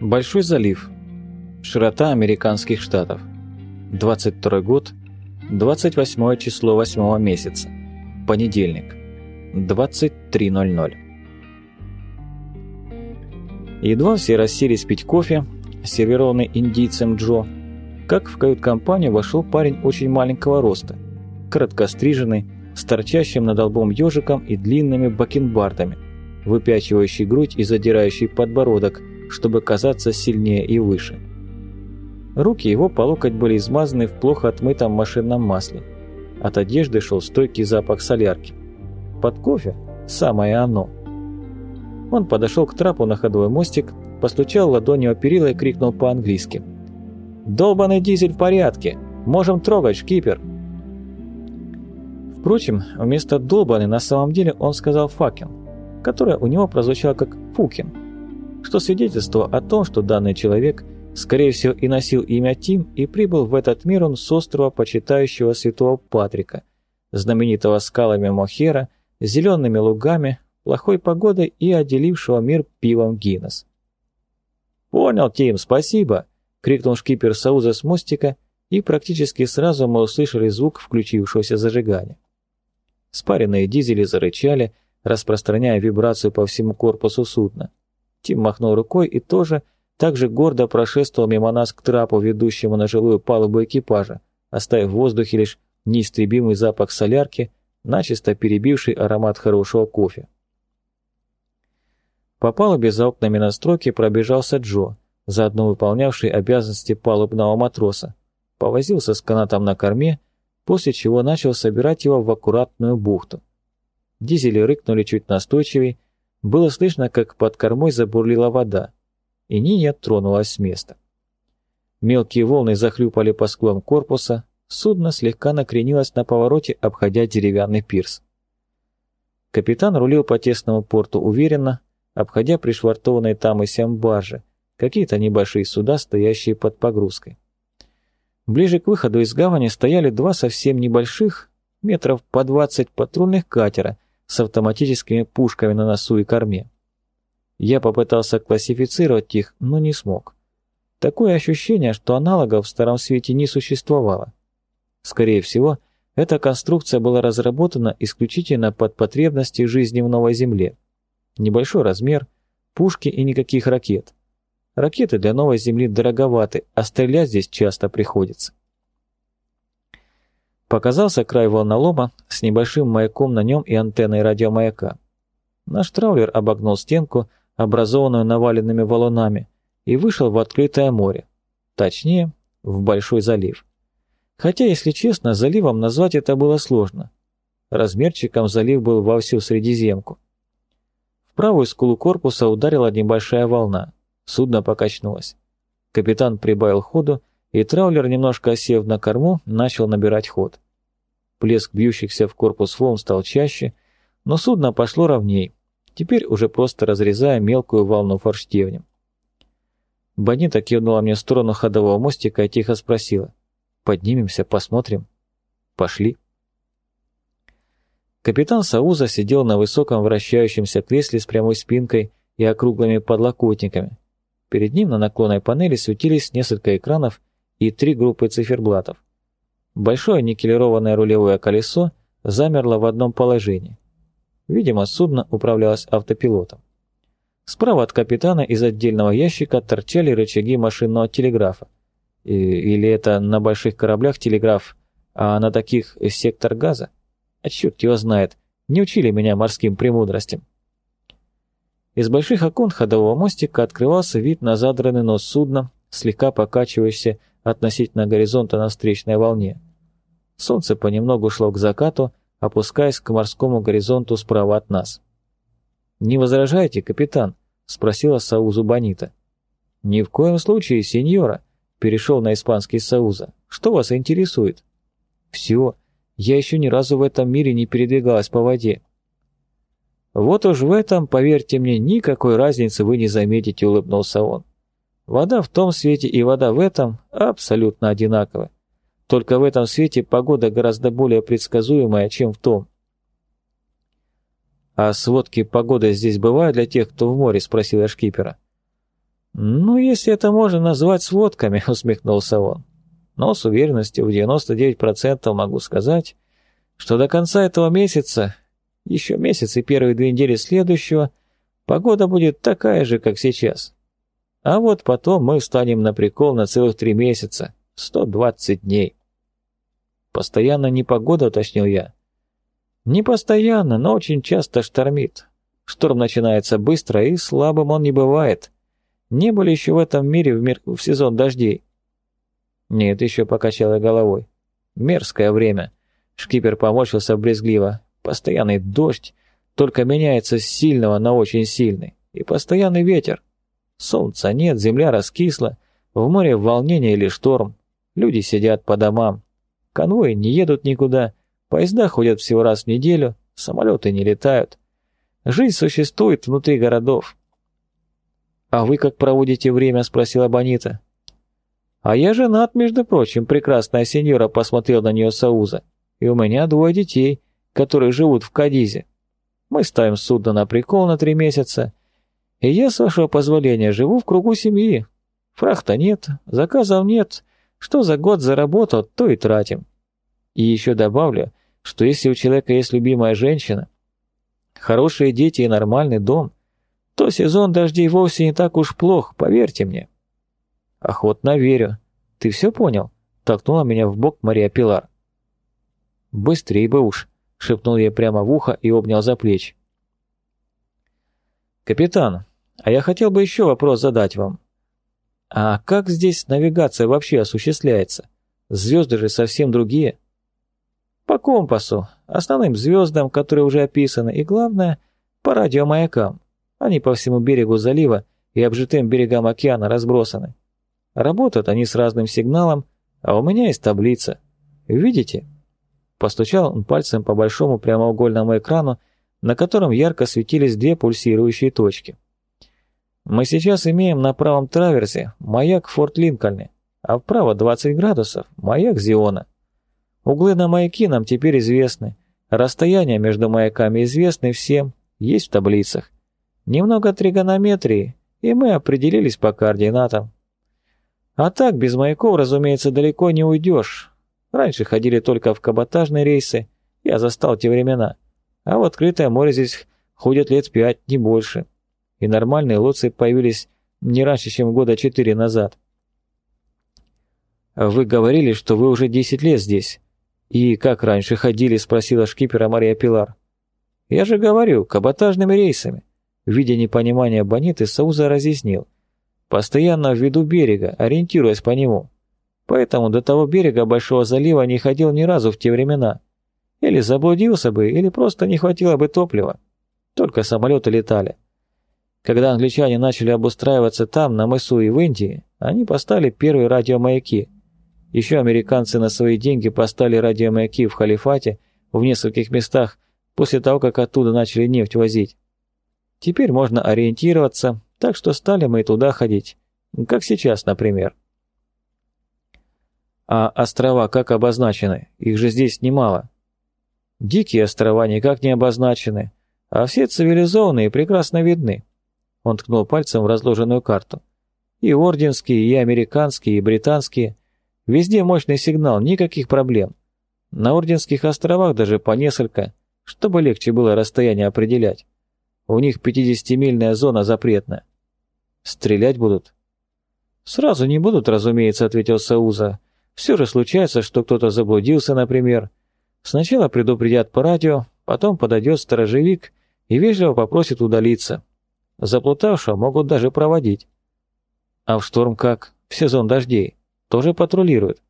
Большой залив. Широта американских штатов. 22 год. 28 число 8 месяца. Понедельник. 23.00. Едва все расселись пить кофе, сервированный индийцем Джо, как в кают-компанию вошел парень очень маленького роста, короткостриженный, с торчащим над лбом ежиком и длинными бакенбардами, выпячивающий грудь и задирающий подбородок, чтобы казаться сильнее и выше. Руки его по локоть были измазаны в плохо отмытом машинном масле. От одежды шел стойкий запах солярки. Под кофе – самое оно. Он подошел к трапу на ходовой мостик, постучал ладонью о перила и крикнул по-английски. «Долбанный дизель в порядке! Можем трогать, шкипер!» Впрочем, вместо «долбанный» на самом деле он сказал «факин», которое у него прозвучало как «фукин», что свидетельствовало о том, что данный человек, скорее всего, и носил имя Тим, и прибыл в этот мир он с острова почитающего святого Патрика, знаменитого скалами Мохера, зелеными лугами, плохой погодой и отделившего мир пивом Гиннес. «Понял, Тим, спасибо!» — крикнул шкипер Сауза с мостика, и практически сразу мы услышали звук включившегося зажигания. Спаренные дизели зарычали, распространяя вибрацию по всему корпусу судна. Тим махнул рукой и тоже так же гордо прошествовал мимо нас к трапу, ведущему на жилую палубу экипажа, оставив в воздухе лишь неистребимый запах солярки, начисто перебивший аромат хорошего кофе. По палубе за окнами настройки пробежался Джо, заодно выполнявший обязанности палубного матроса, повозился с канатом на корме после чего начал собирать его в аккуратную бухту. Дизели рыкнули чуть настойчивее, было слышно, как под кормой забурлила вода, и Ниня тронулась с места. Мелкие волны захлюпали по склонам корпуса, судно слегка накренилось на повороте, обходя деревянный пирс. Капитан рулил по тесному порту уверенно, обходя пришвартованные там и сям баржи, какие-то небольшие суда, стоящие под погрузкой. Ближе к выходу из гавани стояли два совсем небольших, метров по 20 патрульных катера с автоматическими пушками на носу и корме. Я попытался классифицировать их, но не смог. Такое ощущение, что аналогов в Старом Свете не существовало. Скорее всего, эта конструкция была разработана исключительно под потребности жизни в Новой Земле. Небольшой размер, пушки и никаких ракет. Ракеты для новой Земли дороговаты, а стрелять здесь часто приходится. Показался край волнолома с небольшим маяком на нем и антенной радиомаяка. Наш траулер обогнул стенку, образованную наваленными валунами, и вышел в открытое море. Точнее, в Большой залив. Хотя, если честно, заливом назвать это было сложно. Размерчиком залив был во всю Средиземку. В правую скулу корпуса ударила небольшая волна. Судно покачнулось. Капитан прибавил ходу, и траулер, немножко осев на корму, начал набирать ход. Плеск бьющихся в корпус волн стал чаще, но судно пошло ровней, теперь уже просто разрезая мелкую волну форштевнем. Бонита кивнула мне в сторону ходового мостика и тихо спросила. «Поднимемся, посмотрим?» «Пошли». Капитан Сауза сидел на высоком вращающемся кресле с прямой спинкой и округлыми подлокотниками, Перед ним на наклонной панели светились несколько экранов и три группы циферблатов. Большое никелированное рулевое колесо замерло в одном положении. Видимо, судно управлялось автопилотом. Справа от капитана из отдельного ящика торчали рычаги машинного телеграфа. И, или это на больших кораблях телеграф, а на таких сектор газа? А черт его знает, не учили меня морским премудростям. Из больших окон ходового мостика открывался вид на задранный нос судна, слегка покачивающийся относительно горизонта на встречной волне. Солнце понемногу шло к закату, опускаясь к морскому горизонту справа от нас. «Не возражаете, капитан?» — спросила Саузу Бонита. «Ни в коем случае, сеньора», — перешел на испанский Сауза. «Что вас интересует?» «Все. Я еще ни разу в этом мире не передвигалась по воде. «Вот уж в этом, поверьте мне, никакой разницы вы не заметите», — улыбнулся он. «Вода в том свете и вода в этом абсолютно одинаковы. Только в этом свете погода гораздо более предсказуемая, чем в том». «А сводки погоды здесь бывают для тех, кто в море?» — спросил я шкипера. «Ну, если это можно назвать сводками», — усмехнулся он. «Но с уверенностью в 99% могу сказать, что до конца этого месяца, еще месяц и первые две недели следующего, погода будет такая же, как сейчас. А вот потом мы встанем на прикол на целых три месяца, 120 дней». «Постоянно непогода», — уточнил я. «Не постоянно, но очень часто штормит. Шторм начинается быстро, и слабым он не бывает. Не были еще в этом мире в, мир... в сезон дождей». «Нет, еще покачала головой. Мерзкое время». Шкипер поморщился брезгливо. «Постоянный дождь, только меняется с сильного на очень сильный. И постоянный ветер. Солнца нет, земля раскисла, в море волнение или шторм. Люди сидят по домам, Конвои не едут никуда, поезда ходят всего раз в неделю, самолеты не летают. Жизнь существует внутри городов. «А вы как проводите время?» – спросила Бонита. «А я женат, между прочим, прекрасная сеньора посмотрел на нее Сауза. И у меня двое детей, которые живут в Кадизе. Мы ставим судно на прикол на три месяца, и я, с вашего позволения, живу в кругу семьи. Фрахта нет, заказов нет, что за год заработал, то и тратим. И еще добавлю, что если у человека есть любимая женщина, хорошие дети и нормальный дом, то сезон дождей вовсе не так уж плох, поверьте мне. Охотно верю. Ты все понял? Толкнула меня в бок Мария Пилар. Быстрей бы уж, шепнул ей прямо в ухо и обнял за плечи. Капитан, а я хотел бы еще вопрос задать вам. А как здесь навигация вообще осуществляется? Звезды же совсем другие. По компасу, основным звездам, которые уже описаны, и главное, по радиомаякам. Они по всему берегу залива и обжитым берегам океана разбросаны. Работают они с разным сигналом, а у меня есть таблица. Видите? Постучал он пальцем по большому прямоугольному экрану, на котором ярко светились две пульсирующие точки. Мы сейчас имеем на правом траверсе маяк Форт Линкольне, а вправо 20 градусов – маяк Зиона. Углы на маяки нам теперь известны, расстояния между маяками известны всем, есть в таблицах. Немного тригонометрии, и мы определились по координатам. А так, без маяков, разумеется, далеко не уйдешь. Раньше ходили только в каботажные рейсы, я застал те времена. А в открытое море здесь ходят лет пять, не больше и нормальные лодцы появились не раньше, чем года четыре назад. «Вы говорили, что вы уже десять лет здесь. И как раньше ходили?» – спросила шкипера Мария Пилар. «Я же говорю, каботажными рейсами». Видя непонимание Бониты, Сауза разъяснил. «Постоянно в виду берега, ориентируясь по нему. Поэтому до того берега Большого залива не ходил ни разу в те времена. Или заблудился бы, или просто не хватило бы топлива. Только самолеты летали. Когда англичане начали обустраиваться там, на мысу и в Индии, они поставили первые радиомаяки. Еще американцы на свои деньги поставили радиомаяки в Халифате в нескольких местах после того, как оттуда начали нефть возить. Теперь можно ориентироваться, так что стали мы туда ходить, как сейчас, например. А острова как обозначены? Их же здесь немало. Дикие острова никак не обозначены, а все цивилизованные прекрасно видны. Он ткнул пальцем в разложенную карту. И орденские, и американские, и британские. Везде мощный сигнал, никаких проблем. На Орденских островах даже по несколько, чтобы легче было расстояние определять. У них 50-мильная зона запретная. Стрелять будут? Сразу не будут, разумеется, ответил Сауза. Все же случается, что кто-то заблудился, например. Сначала предупредят по радио, потом подойдет сторожевик и вежливо попросит удалиться. Заплутавшего могут даже проводить. А в шторм как? В сезон дождей. Тоже патрулируют?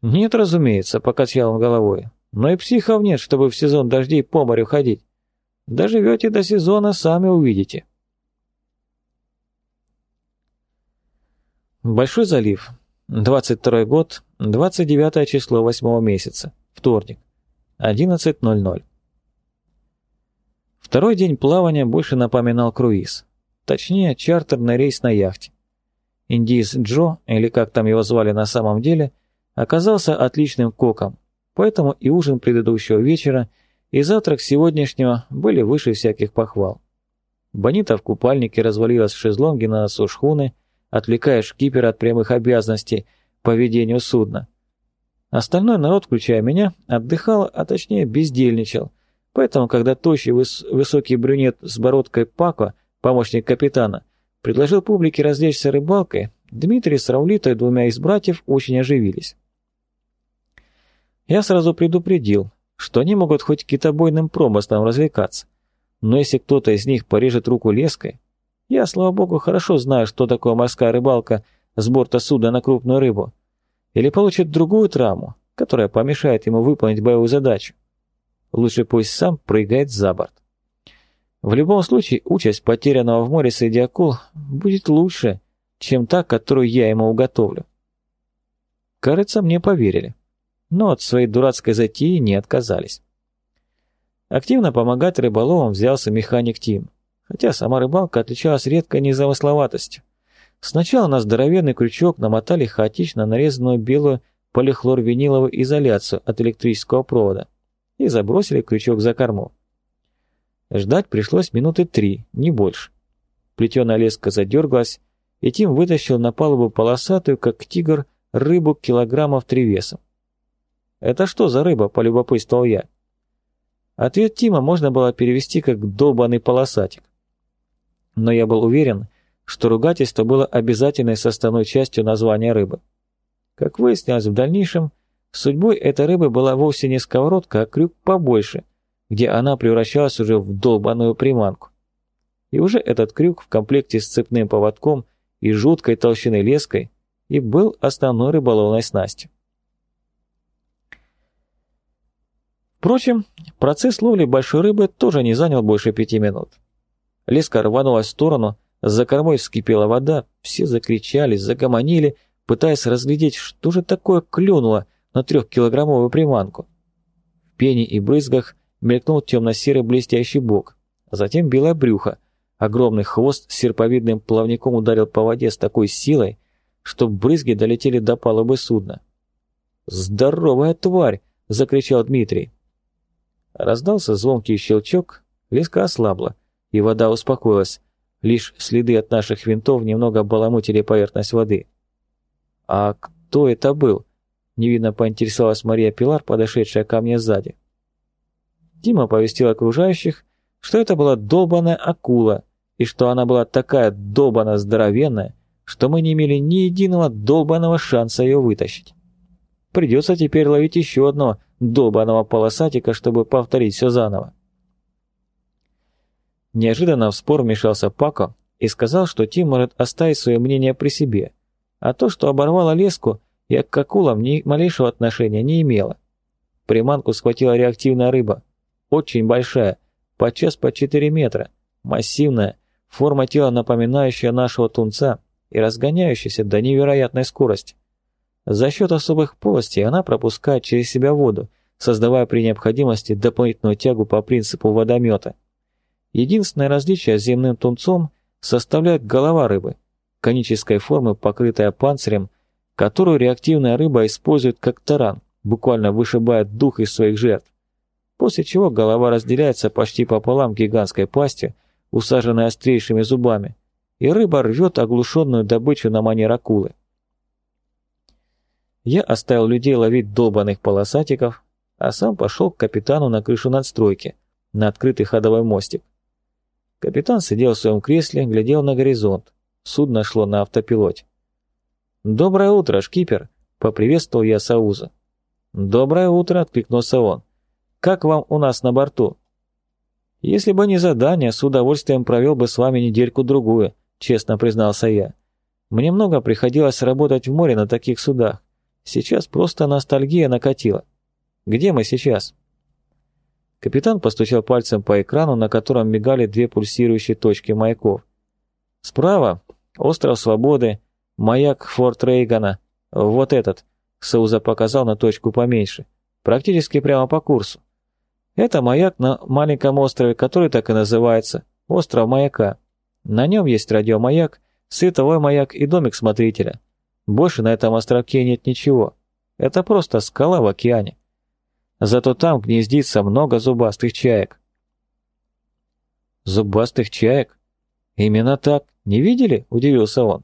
Нет, разумеется, покачал он головой. Но и психов нет, чтобы в сезон дождей по морю ходить. Доживете до сезона, сами увидите. Большой залив. 22 год, 29 число 8 месяца. Вторник. 11.00. Второй день плавания больше напоминал круиз. Точнее, чартерный рейс на яхте. Индиец Джо, или как там его звали на самом деле, оказался отличным коком, поэтому и ужин предыдущего вечера, и завтрак сегодняшнего были выше всяких похвал. Бонита в купальнике развалилась в шезлонге на носу шхуны, отвлекая шкипера от прямых обязанностей по ведению судна. Остальной народ, включая меня, отдыхал, а точнее бездельничал. Поэтому, когда тощий выс высокий брюнет с бородкой Пако, помощник капитана, предложил публике развлечься рыбалкой, Дмитрий с Раулитой, двумя из братьев, очень оживились. Я сразу предупредил, что они могут хоть китобойным промыслом развлекаться, но если кто-то из них порежет руку леской, я, слава богу, хорошо знаю, что такое морская рыбалка с борта суда на крупную рыбу, или получит другую травму, которая помешает ему выполнить боевую задачу. Лучше пусть сам прыгает за борт. В любом случае, участь потерянного в море среди акул будет лучше, чем та, которую я ему уготовлю. Кажется, мне поверили, но от своей дурацкой затеи не отказались. Активно помогать рыболовам взялся механик Тим, хотя сама рыбалка отличалась редкой незамысловатостью. Сначала на здоровенный крючок намотали хаотично нарезанную белую полихлорвиниловую изоляцию от электрического провода и забросили крючок за корму. Ждать пришлось минуты три, не больше. Плетеная леска задергалась, и Тим вытащил на палубу полосатую, как тигр, рыбу килограммов три весом. «Это что за рыба?» – полюбопытствовал я. Ответ Тима можно было перевести как «долбанный полосатик». Но я был уверен, что ругательство было обязательной составной частью названия рыбы. Как выяснилось в дальнейшем, судьбой этой рыбы была вовсе не сковородка, а крюк побольше, где она превращалась уже в долбаную приманку. И уже этот крюк в комплекте с цепным поводком и жуткой толщиной леской и был основной рыболовной снастью. Впрочем, процесс ловли большой рыбы тоже не занял больше пяти минут. Леска рванулась в сторону, за кормой вскипела вода, все закричали, загомонили, пытаясь разглядеть, что же такое клюнуло на трехкилограммовую приманку. В пене и брызгах мелькнул темно-серый блестящий бок, а затем белое брюхо. Огромный хвост с серповидным плавником ударил по воде с такой силой, что брызги долетели до палубы судна. «Здоровая тварь!» — закричал Дмитрий. Раздался звонкий щелчок, леска ослабла, и вода успокоилась. Лишь следы от наших винтов немного баламутили поверхность воды. «А кто это был?» — невидно поинтересовалась Мария Пилар, подошедшая ко мне сзади. Дима повестил окружающих, что это была долбаная акула, и что она была такая долбано здоровенная, что мы не имели ни единого долбаного шанса ее вытащить. Придется теперь ловить еще одного долбаного полосатика, чтобы повторить все заново. Неожиданно в спор вмешался Пако и сказал, что Тим может оставить свое мнение при себе, а то, что оборвало леску, я к акулам ни малейшего отношения не имела. Приманку схватила реактивная рыба, очень большая, подчас по 4 метра, массивная, форма тела напоминающая нашего тунца и разгоняющаяся до невероятной скорости. За счет особых полостей она пропускает через себя воду, создавая при необходимости дополнительную тягу по принципу водомета. Единственное различие с земным тунцом составляет голова рыбы, конической формы, покрытая панцирем, которую реактивная рыба использует как таран, буквально вышибает дух из своих жертв. После чего голова разделяется почти пополам гигантской пастью, усаженной острейшими зубами, и рыба рвет оглушенную добычу на манер акулы. Я оставил людей ловить долбанных полосатиков, а сам пошел к капитану на крышу надстройки, на открытый ходовой мостик. Капитан сидел в своем кресле, глядел на горизонт. Судно шло на автопилоте. «Доброе утро, шкипер!» — поприветствовал я Сауза. «Доброе утро!» — откликнулся он. «Как вам у нас на борту?» «Если бы не задание, с удовольствием провел бы с вами недельку-другую», — честно признался я. «Мне много приходилось работать в море на таких судах. Сейчас просто ностальгия накатила. Где мы сейчас?» Капитан постучал пальцем по экрану, на котором мигали две пульсирующие точки маяков. «Справа — остров Свободы, маяк Форт Рейгана. Вот этот», — Сауза показал на точку поменьше, практически прямо по курсу. Это маяк на маленьком острове, который так и называется — остров маяка. На нем есть радиомаяк, световой маяк и домик смотрителя. Больше на этом островке нет ничего. Это просто скала в океане. Зато там гнездится много зубастых чаек. «Зубастых чаек?» Именно так. Не видели? Удивился он.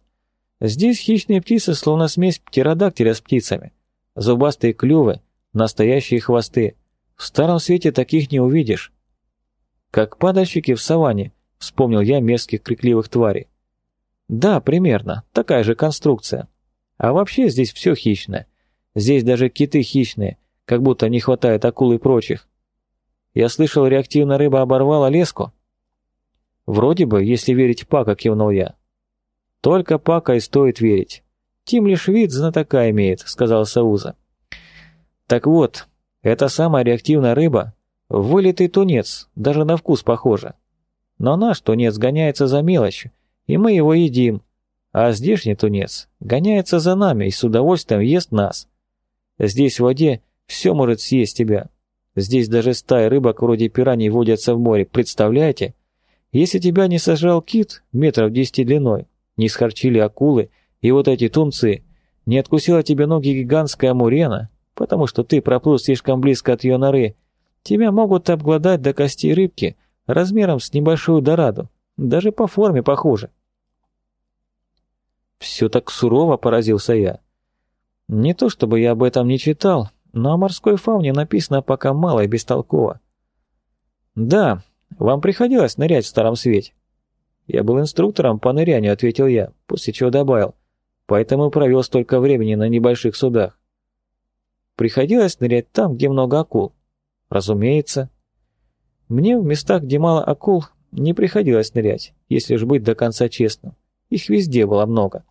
Здесь хищные птицы, словно смесь птеродактиля с птицами. Зубастые клювы, настоящие хвосты. В старом свете таких не увидишь. Как падальщики в саванне, вспомнил я мерзких крикливых тварей. Да, примерно, такая же конструкция. А вообще здесь все хищное. Здесь даже киты хищные, как будто не хватает акул и прочих. Я слышал, реактивная рыба оборвала леску. Вроде бы, если верить Пака, кивнул я. Только Пака и стоит верить. Тим лишь вид знатока имеет, сказал Сауза. Так вот, эта самая реактивная рыба — вылитый тунец, даже на вкус похоже. Но наш тунец гоняется за мелочь, и мы его едим, а здешний тунец гоняется за нами и с удовольствием ест нас. Здесь в воде все может съесть тебя. Здесь даже стаи рыбок вроде пираний водятся в море, представляете? Если тебя не сожрал кит метров десяти длиной, не схорчили акулы и вот эти тунцы, не откусила тебе ноги гигантская мурена, потому что ты проплыл слишком близко от ее норы, тебя могут обглодать до костей рыбки размером с небольшую дораду, даже по форме похуже. Все так сурово, поразился я. Не то чтобы я об этом не читал, но о морской фауне написано пока мало и бестолково. Да, вам приходилось нырять в Старом Свете? Я был инструктором по нырянию, ответил я, после чего добавил. Поэтому провел столько времени на небольших судах. Приходилось нырять там, где много акул. Разумеется. Мне в местах, где мало акул, не приходилось нырять, если уж быть до конца честным. Их везде было много.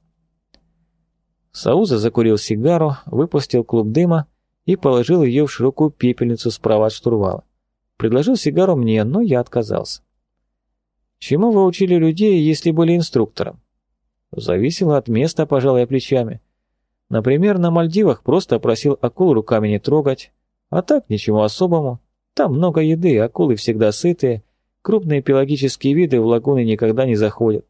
Сауза закурил сигару, выпустил клуб дыма и положил ее в широкую пепельницу справа от штурвала. Предложил сигару мне, но я отказался. Чему вы учили людей, если были инструктором? Зависело от места, пожал я плечами. Например, на Мальдивах просто просил акул руками не трогать, а так ничего особому. Там много еды, акулы всегда сытые, крупные пелагические виды в лагуны никогда не заходят.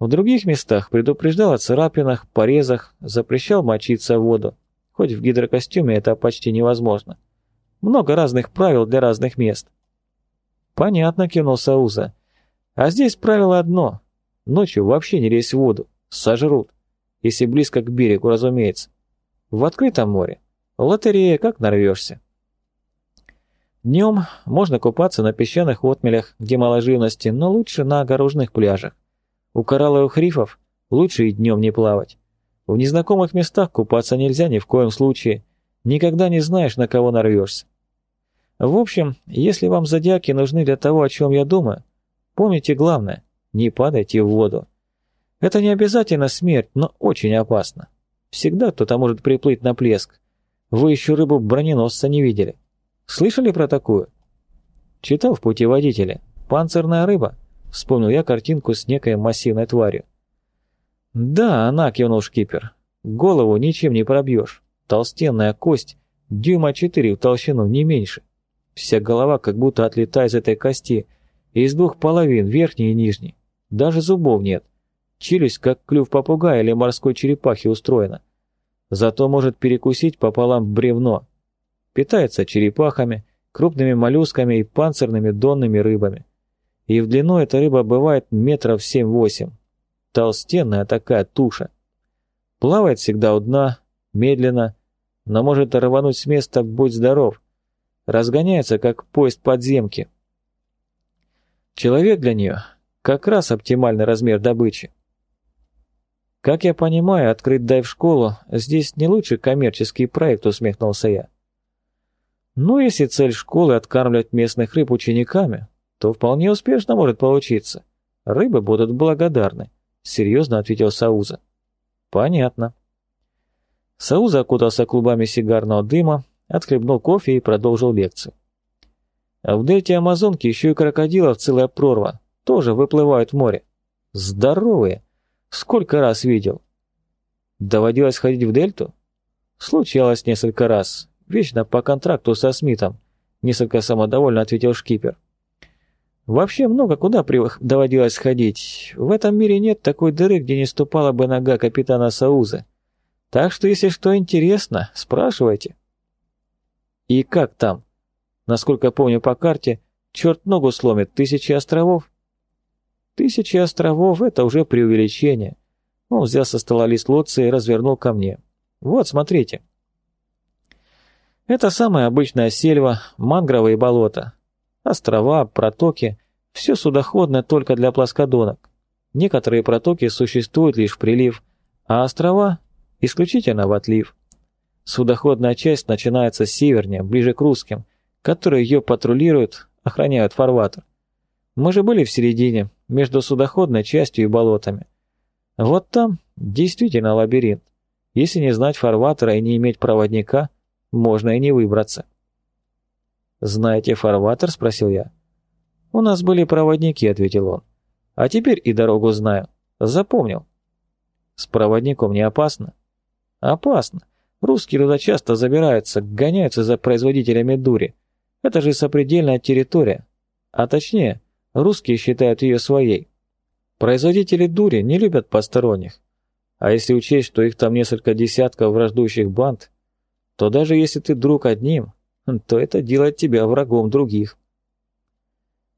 В других местах предупреждал о царапинах, порезах, запрещал мочиться в воду. Хоть в гидрокостюме это почти невозможно. Много разных правил для разных мест. Понятно, кинул Сауза. А здесь правило одно. Ночью вообще не лезь в воду. Сожрут. Если близко к берегу, разумеется. В открытом море. Лотерея, как нарвешься. Днем можно купаться на песчаных отмелях, где мало живности, но лучше на огороженных пляжах. У коралловых рифов лучше и днем не плавать. В незнакомых местах купаться нельзя ни в коем случае. Никогда не знаешь, на кого нарвешься. В общем, если вам зодиаки нужны для того, о чем я думаю, помните главное – не падайте в воду. Это не обязательно смерть, но очень опасно. Всегда кто-то может приплыть на плеск. Вы еще рыбу броненосца не видели. Слышали про такую? Читал в путеводителе. Панцирная рыба – Вспомнил я картинку с некой массивной тварью. «Да, она», — кивнул шкипер. «Голову ничем не пробьешь. Толстенная кость, дюйма четыре в толщину, не меньше. Вся голова как будто отлетает из этой кости, из двух половин, верхней и нижней. Даже зубов нет. Челюсть, как клюв попугая или морской черепахи, устроена. Зато может перекусить пополам бревно. Питается черепахами, крупными моллюсками и панцирными донными рыбами и в длину эта рыба бывает метров семь-восемь. Толстенная такая туша. Плавает всегда у дна, медленно, но может рвануть с места «будь здоров». Разгоняется, как поезд подземки. Человек для нее как раз оптимальный размер добычи. Как я понимаю, открыть дайв-школу здесь не лучший коммерческий проект, усмехнулся я. Ну, если цель школы откармливать местных рыб учениками, то вполне успешно может получиться. Рыбы будут благодарны», — серьезно ответил Сауза. «Понятно». Сауза окутался клубами сигарного дыма, отхлебнул кофе и продолжил лекцию. В дельте Амазонки еще и крокодилов целая прорва, тоже выплывают в море. Здоровые! Сколько раз видел. Доводилось ходить в дельту? Случалось несколько раз, вечно по контракту со Смитом, несколько самодовольно ответил шкипер. Вообще много куда доводилось ходить. В этом мире нет такой дыры, где не ступала бы нога капитана Сауза. Так что, если что интересно, спрашивайте. И как там? Насколько помню по карте, черт ногу сломит, тысячи островов. Тысячи островов — это уже преувеличение. Он взял со стола лист лоции и развернул ко мне. Вот, смотрите. Это самая обычная сельва, мангровые болота. Острова, протоки — все судоходное только для плоскодонок. Некоторые протоки существуют лишь в прилив, а острова — исключительно в отлив. Судоходная часть начинается севернее, ближе к русским, которые ее патрулируют, охраняют фарватер. Мы же были в середине, между судоходной частью и болотами. Вот там действительно лабиринт. Если не знать фарватера и не иметь проводника, можно и не выбраться. «Знаете фарватер?» – спросил я. «У нас были проводники», – ответил он. «А теперь и дорогу знаю. Запомнил». «С проводником не опасно?» «Опасно. Русские туда часто забираются, гоняются за производителями дури. Это же сопредельная территория. А точнее, русские считают ее своей. Производители дури не любят посторонних. А если учесть, что их там несколько десятков враждующих банд, то даже если ты друг одним, то это делает тебя врагом других.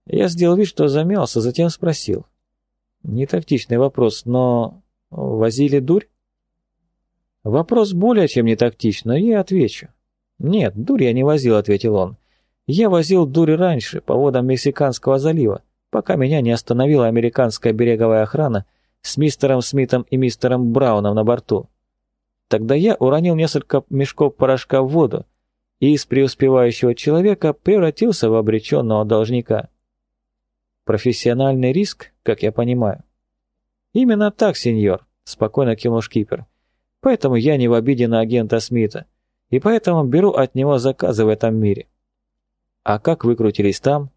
Я сделал вид, что замялся, затем спросил. Не тактичный вопрос, но возили дурь? Вопрос более чем не тактичный, я отвечу. Нет, дурь я не возил, ответил он. Я возил дурь раньше, по водам Мексиканского залива, пока меня не остановила американская береговая охрана с мистером Смитом и мистером Брауном на борту. Тогда я уронил несколько мешков порошка в воду и из преуспевающего человека превратился в обреченного должника. Профессиональный риск, как я понимаю. Именно так, сеньор, спокойно кивнул шкипер. Поэтому я не в обиде на агента Смита, и поэтому беру от него заказы в этом мире. А как выкрутились там?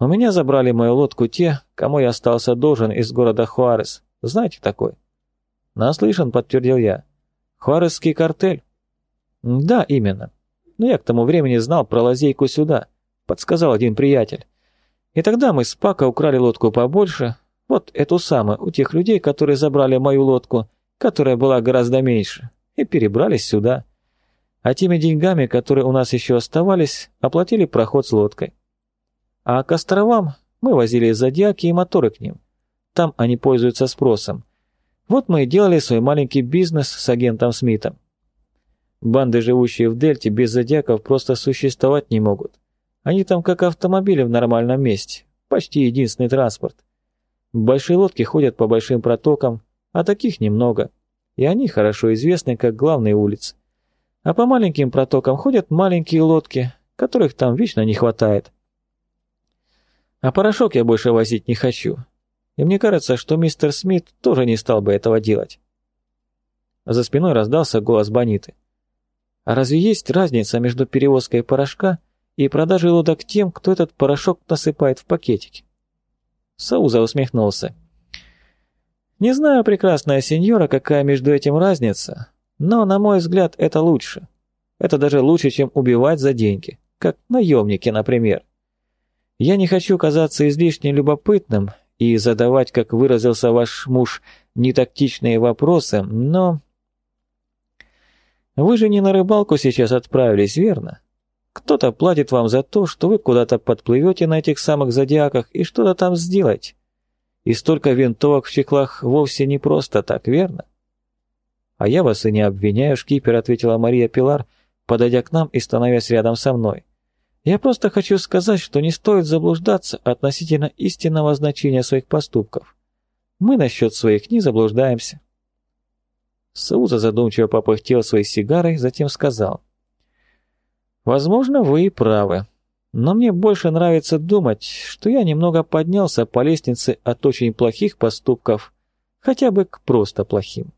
У меня забрали мою лодку те, кому я остался должен из города Хуарес. Знаете такой? Наслышан, подтвердил я. Хуаресский картель. Да, именно. Но я к тому времени знал про лазейку сюда, подсказал один приятель. И тогда мы с Пака украли лодку побольше, вот эту самую, у тех людей, которые забрали мою лодку, которая была гораздо меньше, и перебрались сюда. А теми деньгами, которые у нас еще оставались, оплатили проход с лодкой. А к островам мы возили зодиаки и моторы к ним. Там они пользуются спросом. Вот мы и делали свой маленький бизнес с агентом Смитом. Банды, живущие в Дельте, без зодиаков просто существовать не могут. Они там как автомобили в нормальном месте, почти единственный транспорт. Большие лодки ходят по большим протокам, а таких немного, и они хорошо известны как главные улицы. А по маленьким протокам ходят маленькие лодки, которых там вечно не хватает. А порошок я больше возить не хочу. И мне кажется, что мистер Смит тоже не стал бы этого делать. За спиной раздался голос Бониты. А разве есть разница между перевозкой порошка и продажей лодок тем, кто этот порошок насыпает в пакетики? Сауза усмехнулся. Не знаю, прекрасная сеньора, какая между этим разница, но, на мой взгляд, это лучше. Это даже лучше, чем убивать за деньги, как наемники, например. Я не хочу казаться излишне любопытным и задавать, как выразился ваш муж, нетактичные вопросы, но... Вы же не на рыбалку сейчас отправились, верно? Кто-то платит вам за то, что вы куда-то подплывете на этих самых зодиаках и что-то там сделаете. И столько винтовок в чехлах вовсе не просто так, верно? А я вас и не обвиняю, шкипер, ответила Мария Пилар, подойдя к нам и становясь рядом со мной. Я просто хочу сказать, что не стоит заблуждаться относительно истинного значения своих поступков. Мы насчет своих не заблуждаемся. Сауза задумчиво попыхтел своей сигарой, затем сказал. «Возможно, вы и правы. Но мне больше нравится думать, что я немного поднялся по лестнице от очень плохих поступков, хотя бы к просто плохим.